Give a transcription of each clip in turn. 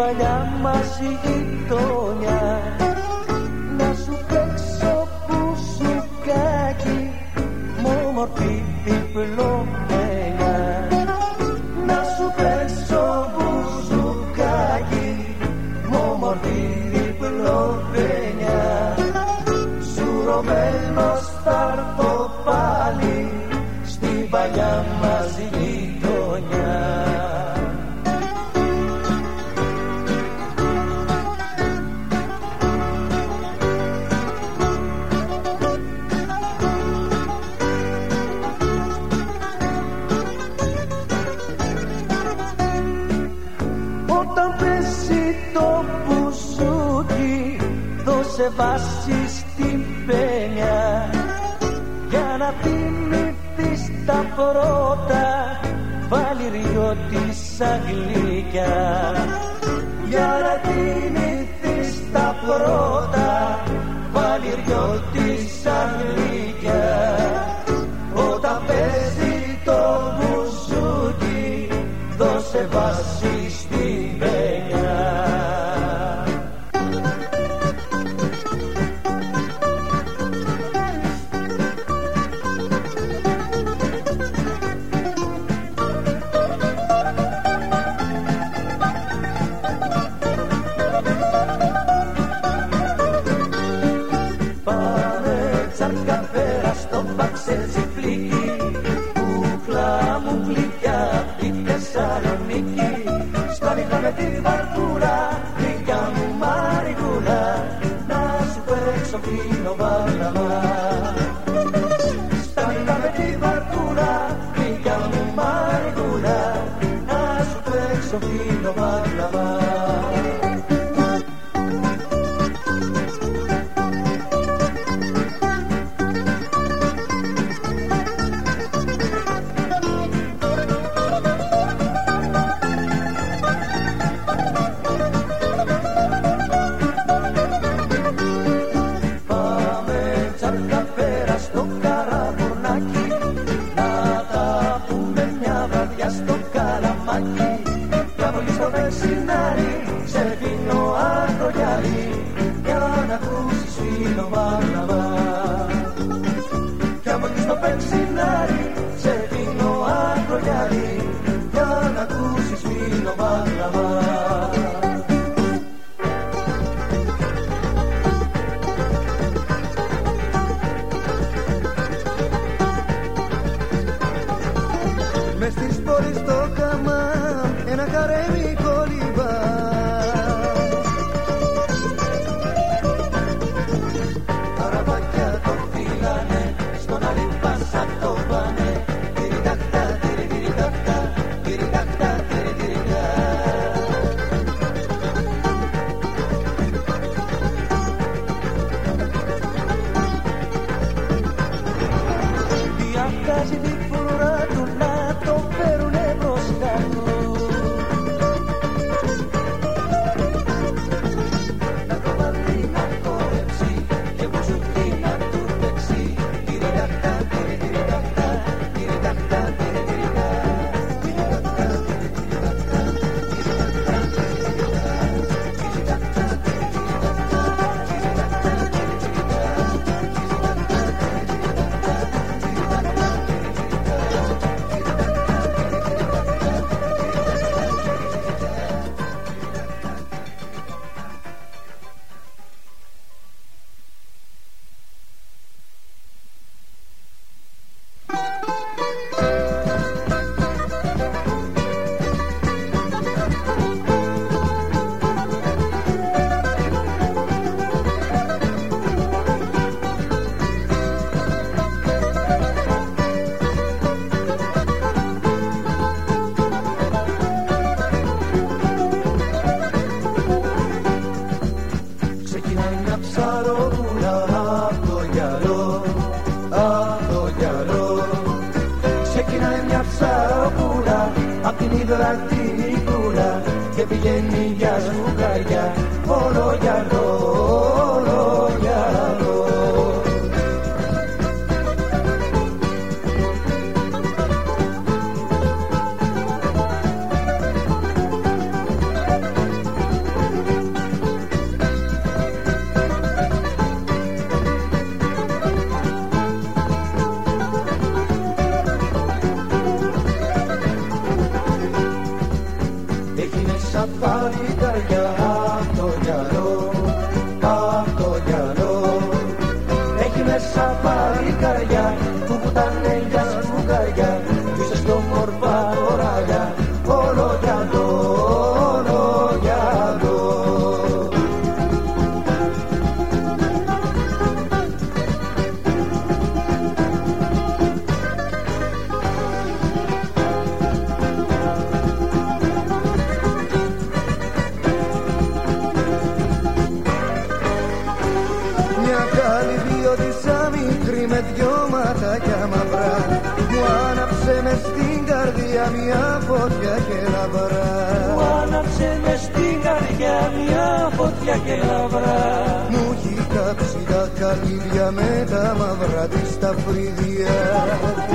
παλιά μας η γειτονιά. Να σου παίξω που σου κάκι μου μορφή διπλό. σε βάσει στην πένια για να θυμηθείς τα πρώτα βαλυριό της για να θυμηθείς τα πρώτα βαλυριό της Κόμπαξε τσιφλίκι, κούκλα μου γλυκιά, η Θεσσαλονίκη, στον με τη. Gracias. Μια μαύρα της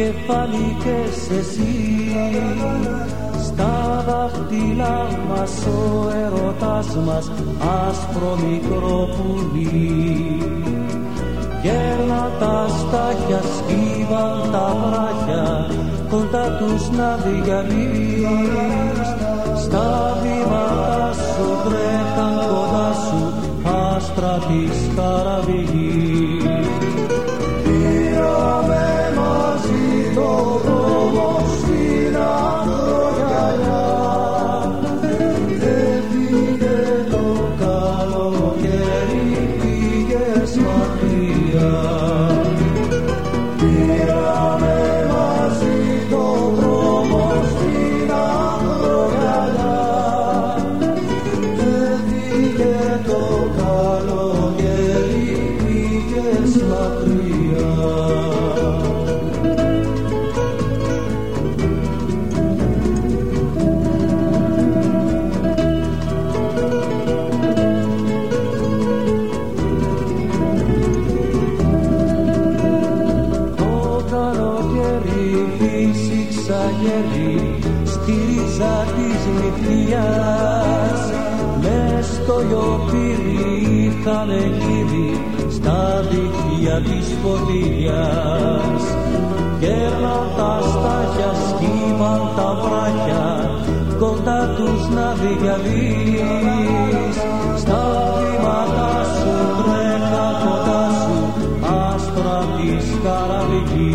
κεφαλικές εσύ. Στα δάχτυλά μας ο ερωτάς μας άσπρο μικρό πουλί. Γέρνα τα στάχια σκύβαν τα βράχια κοντά τους να διαλύεις. Στα βήματα σου τρέχαν κοντά σου άστρα της καραβηγής της φωτιάς. Γέρναν τα στάχια, σκύβαν τα βράχια κοντά τους να διαλύεις. Στα βήματα σου τρέχα κοντά σου άστρα της καραβικής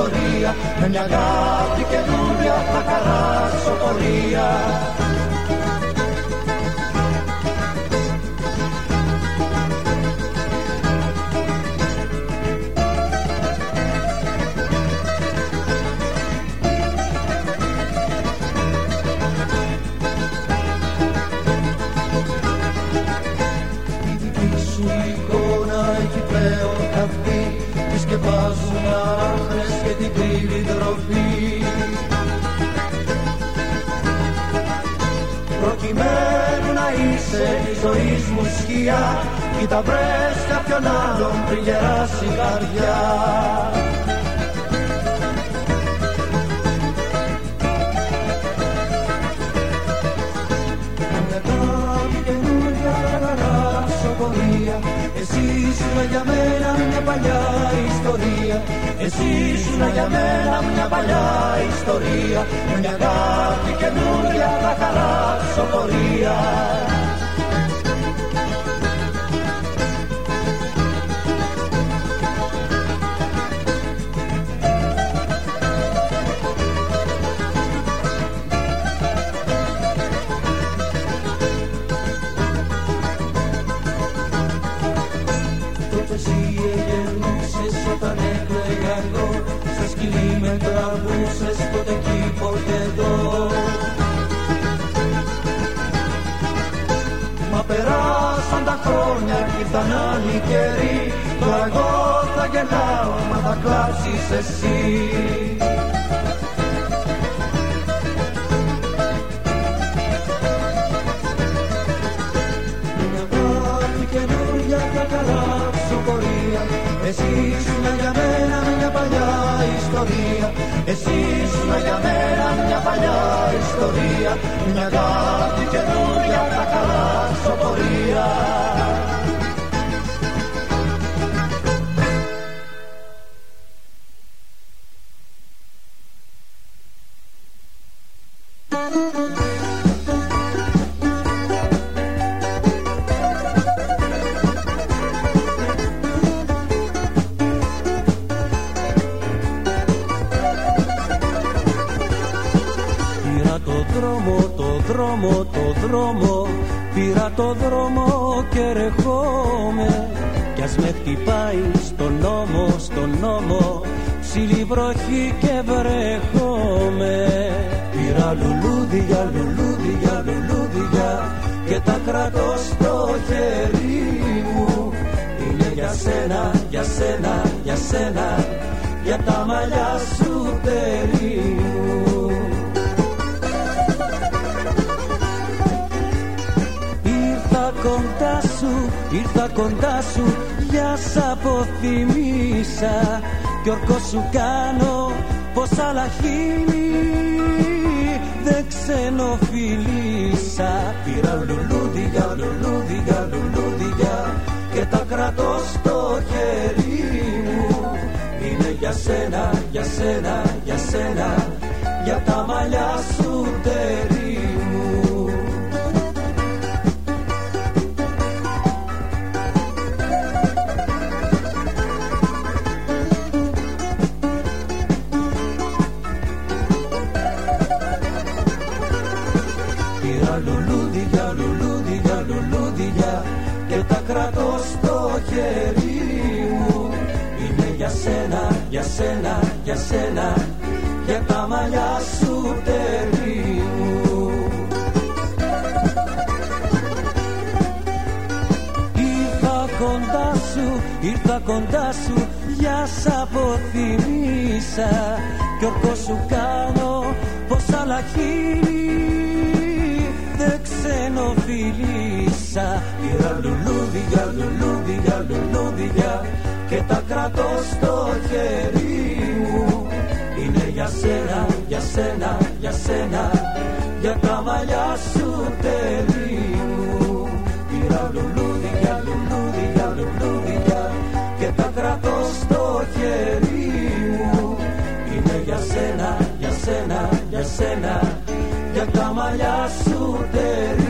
ιστορία με μια αγάπη καινούρια θα χαράσω πορεία ζωής μου σκιά. Κοίτα βρες κάποιον άλλον πριν γεράσει η καρδιά. Εσύ ήσουν για μένα μια παλιά ιστορία. Εσύ ήσουν για μένα μια παλιά ιστορία. Μια αγάπη καινούρια θα χαράξω πορεία ήρθαν άλλοι καιροί. Τώρα εγώ θα γελάω μα θα κλάψεις εσύ. Μια αγάπη καινούρια θα καλάψω πορεία. Εσύ ήσουν για μένα μια παλιά ιστορία Εσύ ήσουν για μένα μια παλιά ιστορία Μια αγάπη καινούρια θα καλάψω πορεία το δρόμο και ρεχόμαι κι ας με χτυπάει στον νόμο, στον νόμο. Ψηλή βροχή και βρέχομαι. Πήρα λουλούδια, λουλούδια, λουλούδια. Και τα κρατώ στο χέρι μου. Είναι για σένα, για σένα, για σένα. Για τα μαλλιά σου περί κοντά σου, ήρθα κοντά σου για σ' αποθυμίσα. Κι ορκό σου κάνω πως άλλα χείλη δεν ξενοφιλίσα Πήρα λουλούδια, λουλούδια, λουλούδια και τα κρατώ στο χέρι μου. Είναι για σένα, για σένα, για σένα για τα μαλλιά σου σένα, για σένα για τα μαλλιά σου τέλει μου Ήρθα κοντά σου, ήρθα κοντά σου για σ' αποθυμίσα. Κι ορκό σου κάνω πως άλλα χείλη δεν ξενοφιλίσα Πήρα λουλούδια, λουλούδια, λουλούδια και τα κρατώ σένα, για σένα για τα μαλλιά σου τέλει μου πήρα λουλούδια, λουλούδια, λουλούδια και τα κρατώ στο χέρι μου. Είναι για σένα, για σένα, για σένα για τα μαλλιά σου τέλει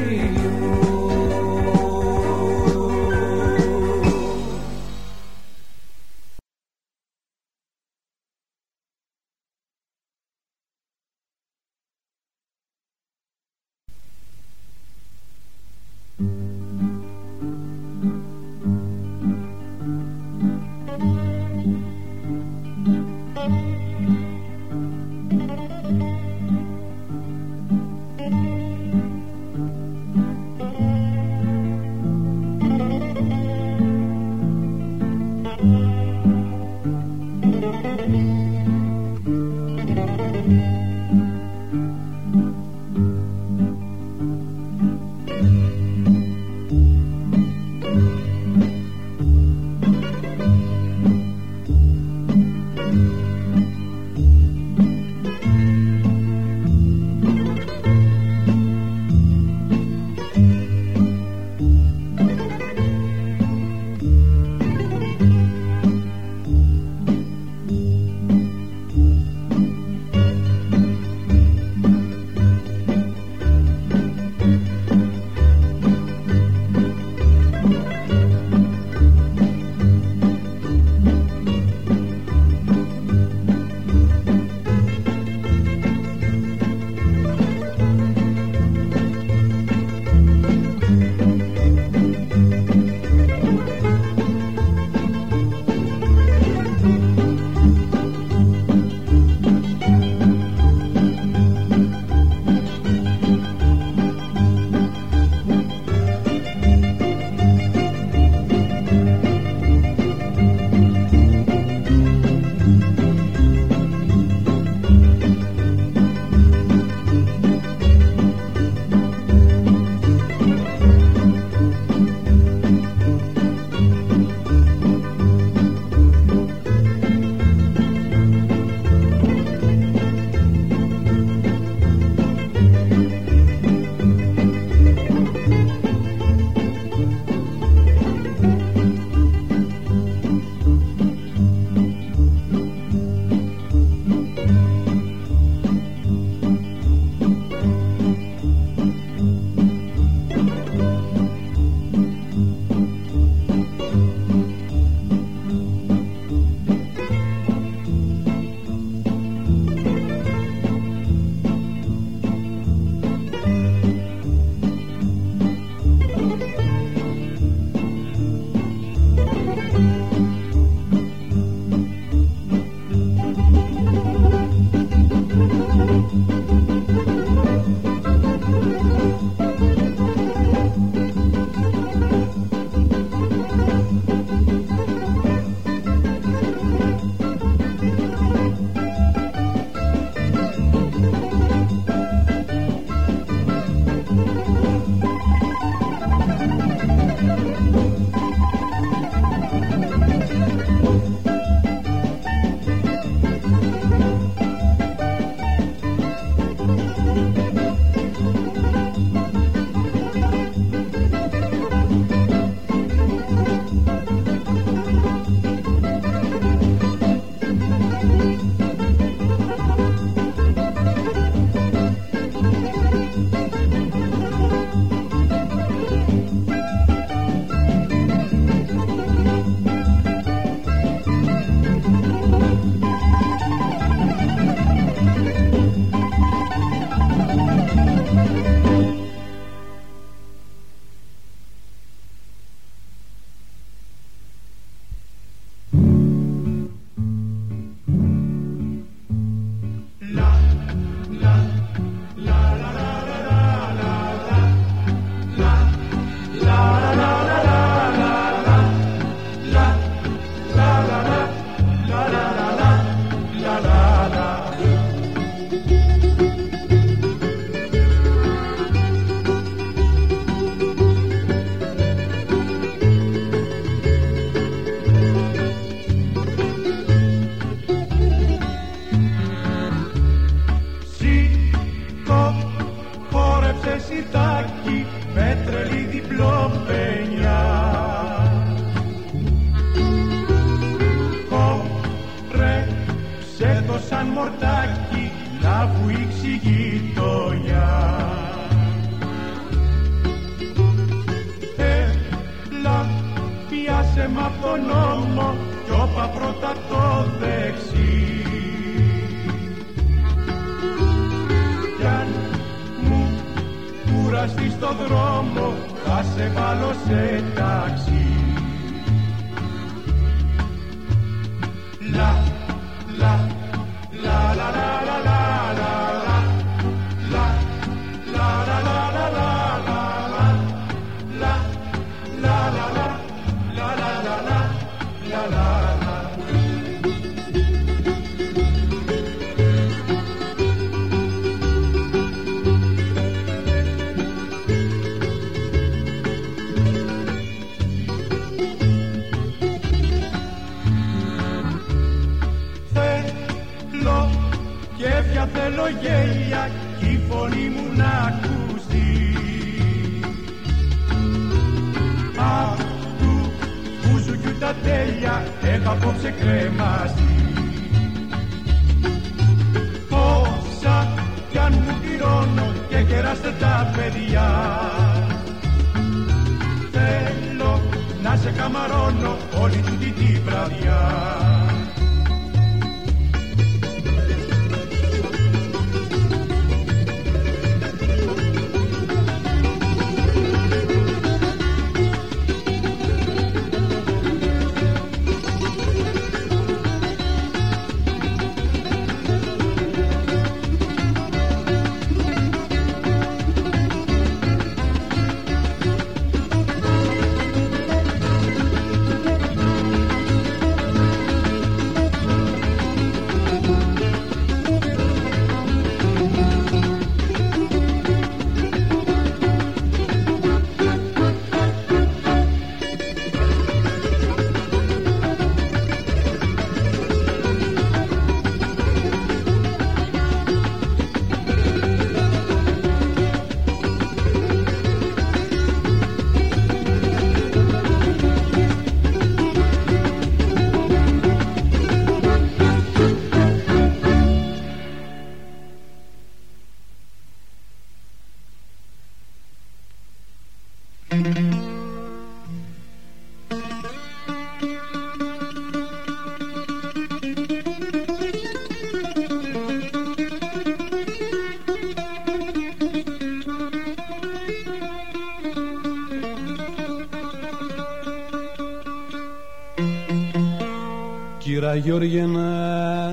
Γιώργενα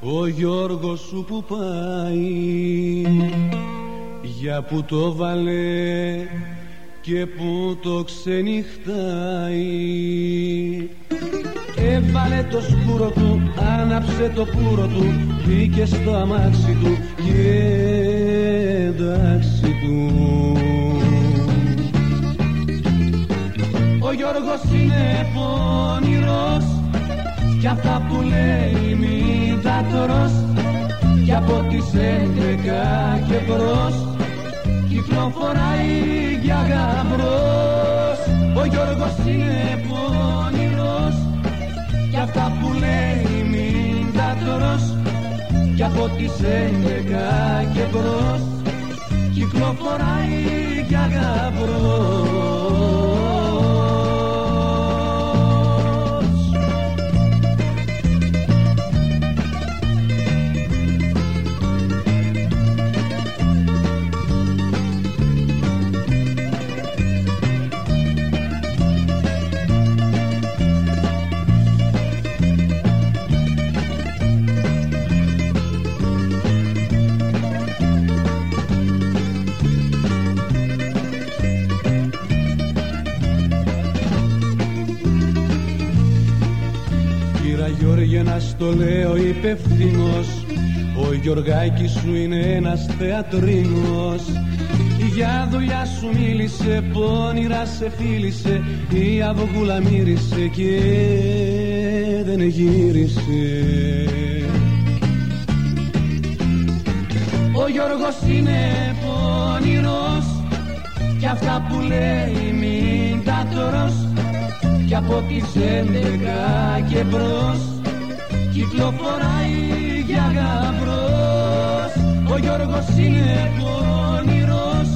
ο Γιώργος σου που πάει για που το βάλε και που το ξενυχτάει. Έβαλε το σκούρο του, άναψε το πουρο του Μπήκε στο αμάξι του και εντάξει του. Ο Γιώργος είναι πονηρός κι αυτά που λέει μη δάτορος κι από τις έντεκα και μπρος. Κυκλοφοράει για γαμπρός. Ο Γιώργος είναι πονηρός κι αυτά που λέει μην δάτορος κι από τις έντεκα και μπρος. Κυκλοφοράει για γαμπρός το λέω υπευθυνός. Ο Γιωργάκης σου είναι ένας θεατρίνος. Για δουλειά σου μίλησε, πόνιρα σε φίλησε Η αυγούλα μύρισε και δεν γύρισε. Ο Γιώργος είναι πονηρός Κι αυτά που λέει μην τα Κι από τις έντεκα και μπρος κυκλοφοράει για γαμπρός. Ο Γιώργος είναι πονηρός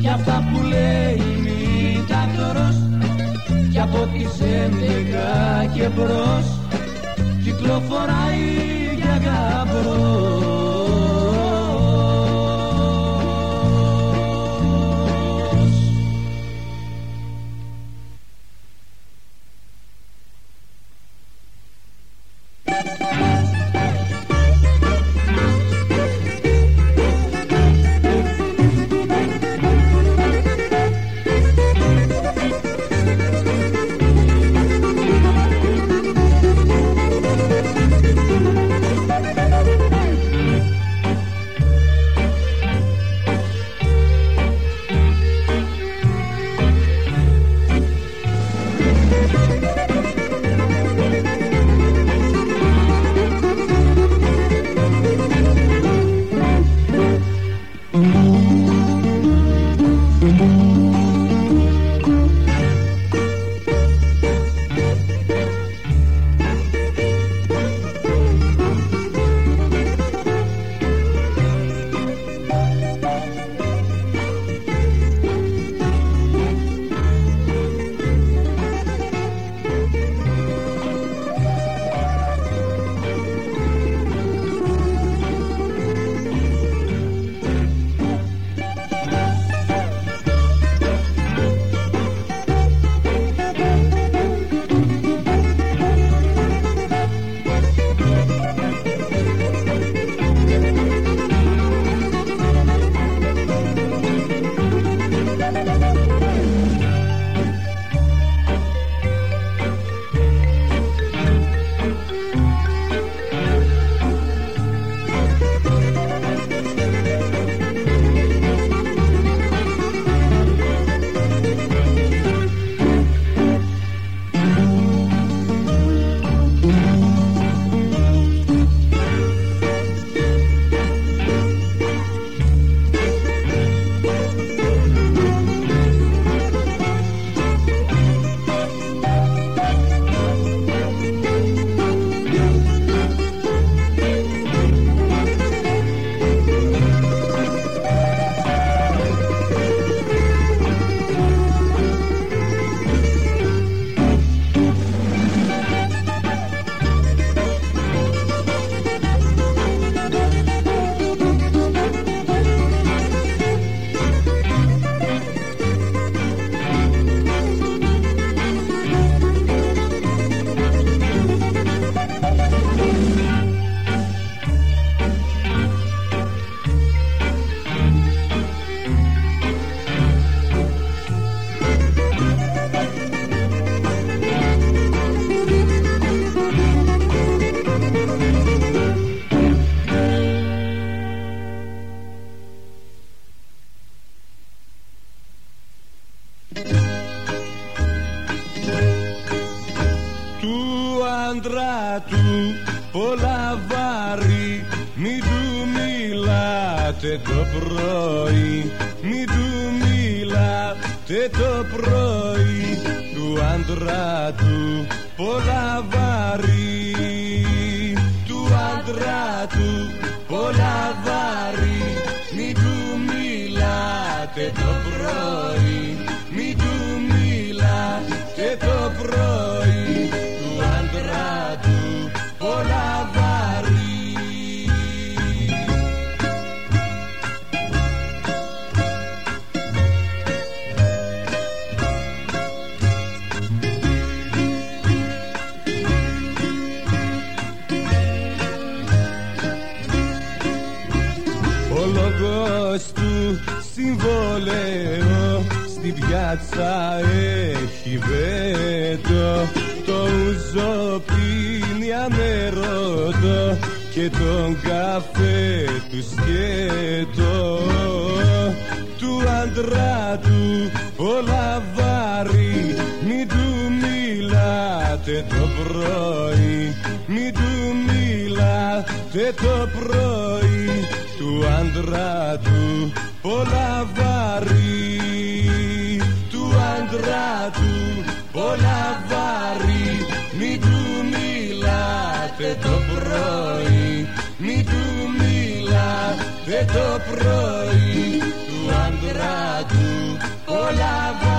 Κι αυτά που λέει μη τακτορός Κι από τις έντεκα και μπρος. Κυκλοφοράει για γαμπρός قبرك το πρωί. Μη του μιλάτε το πρωί. Του άντρα του πολλά βαρύ Του άντρα του πολλά βαρύ Μη του μιλάτε το πρωί. Μη του μιλάτε το πρωί. Του άντρα του πολλά βαρύ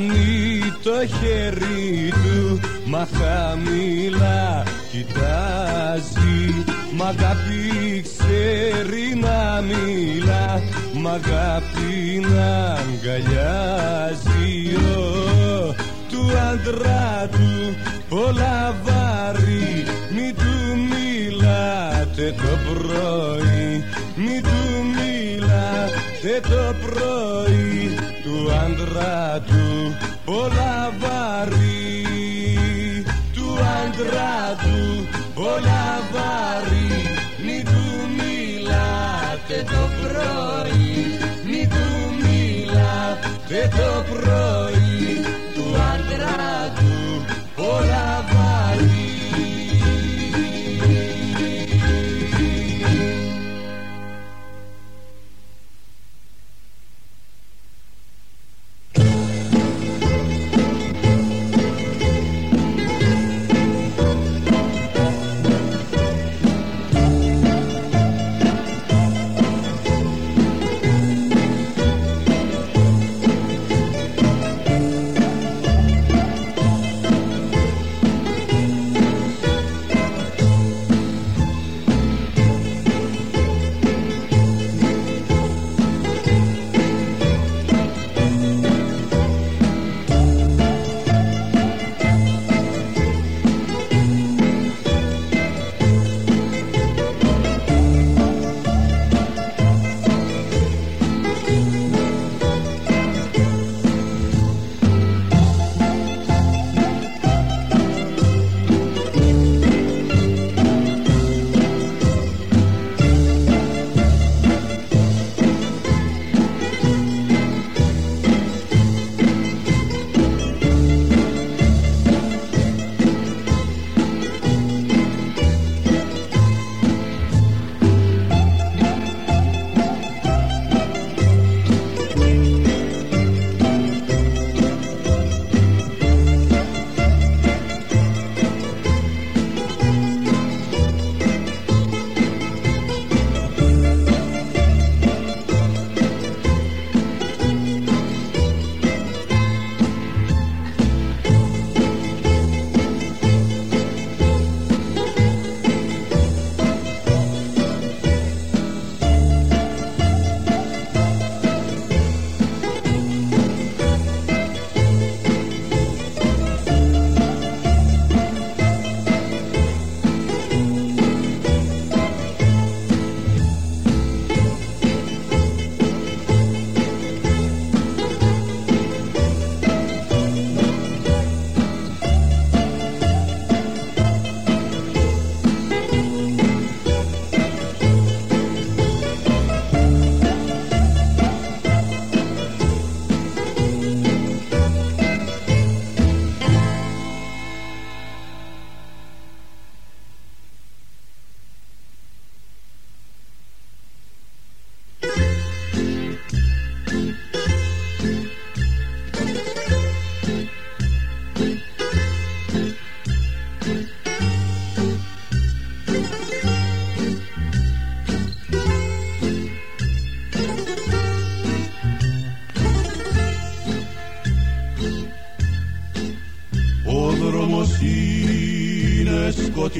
φτάνει το χέρι του Μα χαμηλά κοιτάζει. Μ' αγάπη ξέρει να μιλά Μ' αγάπη να αγκαλιάζει. Ο, Του άντρα του πολλά βάρη Μη του μιλάτε το πρωί. Μη του μιλάτε το πρωί του άντρα του πολλά βαρύ. Του άντρα του πολλά βαρύ. Μη του μιλάτε το πρωί. Μη του μιλάτε το πρωί. Του άντρα του πολλά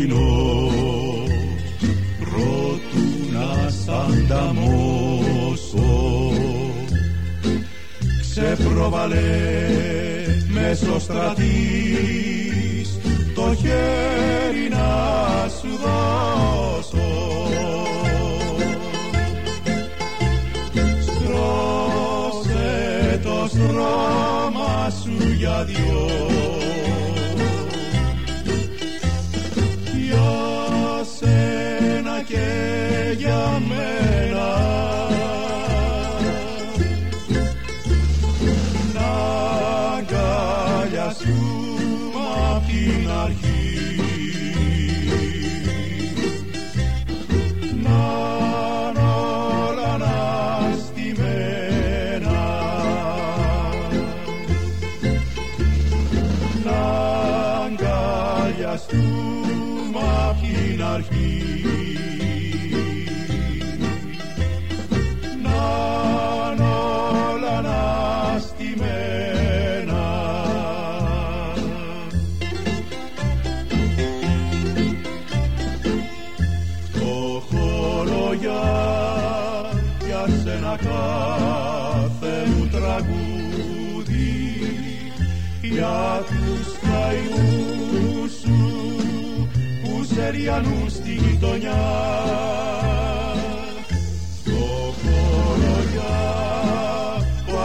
Kino. Suma Pinarhi. Στη γειτονιά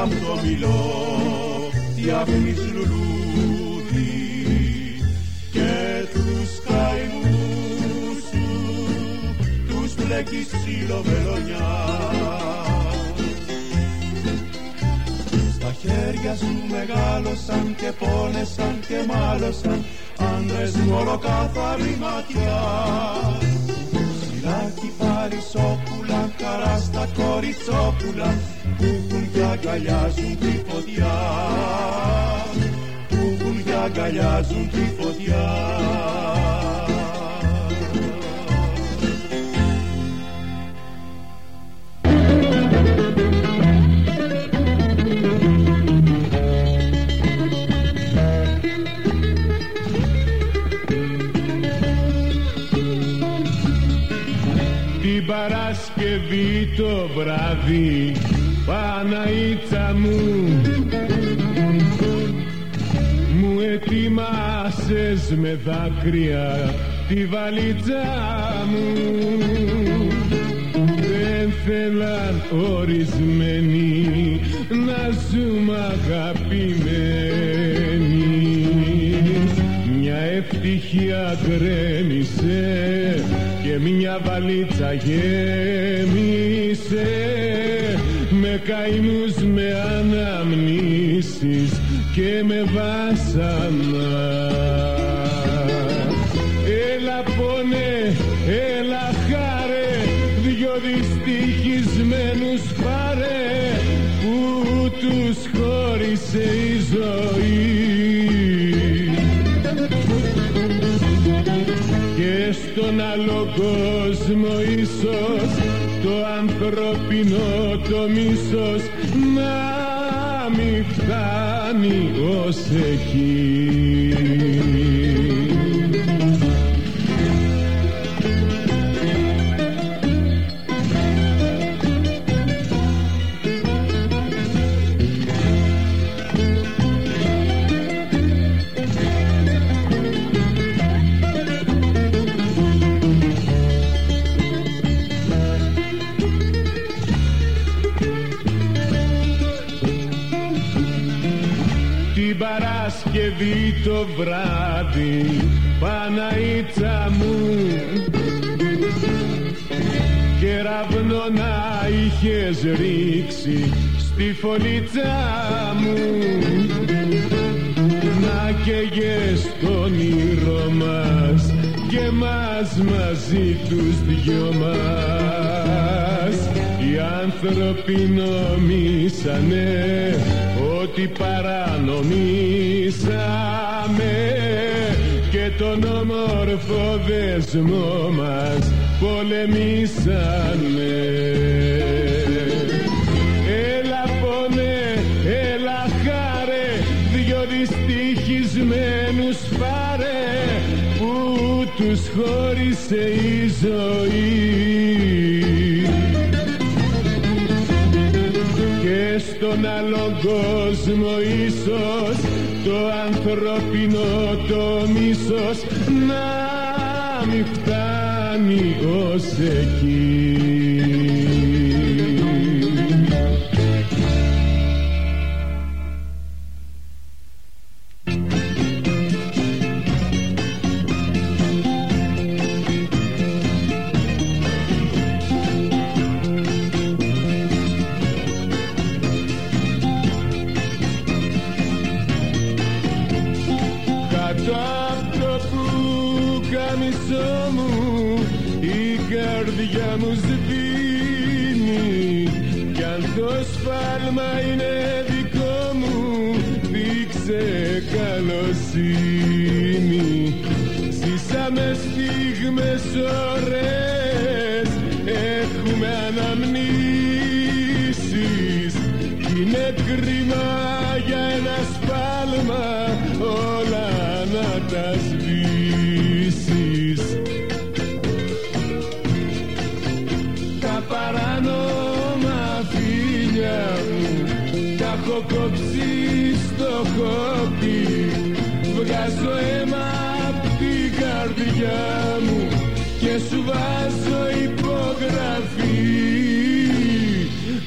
το μιλώ τι αφήνεις λουλούδι. Και τους καημούς σου τους μπλέκεις ξύλο βελονιά Στα χέρια σου μεγάλωσαν και πόνεσαν και μάλωσαν άντρες μου ολοκάθαρη ματιά Ψηλάκι παρισόπουλα, καρά στα κοριτσόπουλα που έχουν και αγκαλιάζουν τη φωτιά. Που έχουν και αγκαλιάζουν τη φωτιά Την Παρασκευή το βράδυ Παναίτσα μου. Μου ετοιμάσες με δάκρυα τη βαλίτσα μου. Δεν θέλαν ορισμένοι να ζούμε αγαπημένοι. Μια ευτυχία γκρέμισε και μια βαλίτσα γέμισε με καημούς με αναμνήσεις και με βάσανα. Έλα πόνε, έλα χάρε δυο δυστυχισμένους πάρε που τους χώρισε η ζωή και στον άλλο κόσμο ίσως το ανθρώπινο το μίσος να μη φτάνει ως εκεί το βράδυ Παναίτσα μου. Κεραυνό να είχες ρίξει στη φωλίτσα μου. Να καίγες τον ήρω μας και μας μαζί τους δυο μας οι άνθρωποι νομίσανε ότι παρανομήσαμε και τον όμορφο δεσμό μας πολεμήσαμε Έλα πόνε, έλα χάρε δυο δυστυχισμένους πάρε που τους χώρισε η ζωή στον άλλο κόσμο ίσως το ανθρώπινο το μίσος να μην φτάνει ως εκεί στιγμές ωραίες έχουμε αναμνήσεις. Κι είναι κρίμα βάζω υπογραφή.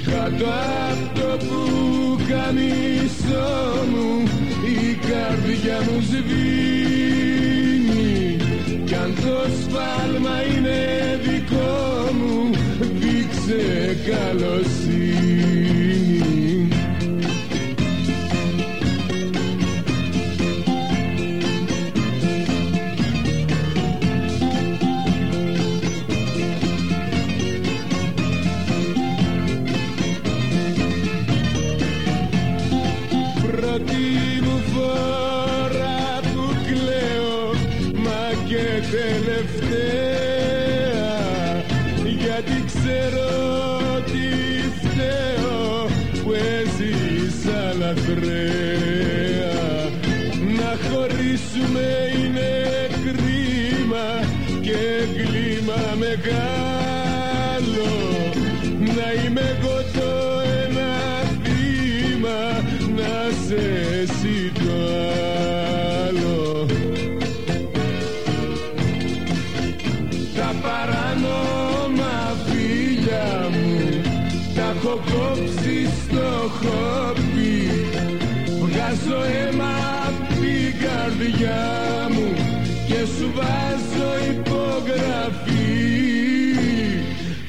Κάτω απ' το πουκαμισό μου η καρδιά μου σβήνει. Κι αν το σφάλμα είναι δικό μου δείξε καλοσύνη τα παράνομα φίλια μου. Τα έχω κόψει στο χόπι. Βγάζω αίμα απ' την καρδιά μου και σου βάζω υπογραφή.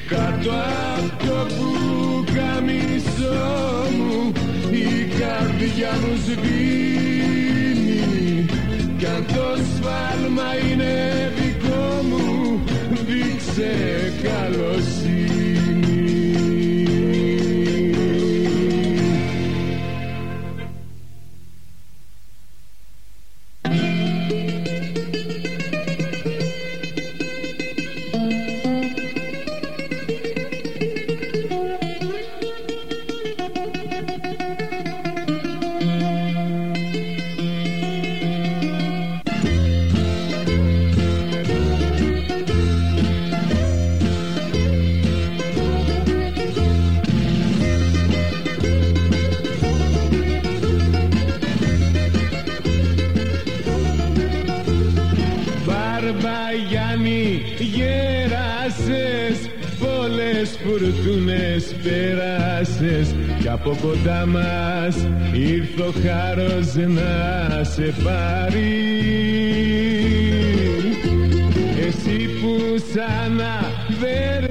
Κάτω απ' το πουκαμισό μου η καρδιά μου σβήνει από κοντά μας ήρθε ο χάρος να σε πάρει. Εσύ που σαν αδέρφη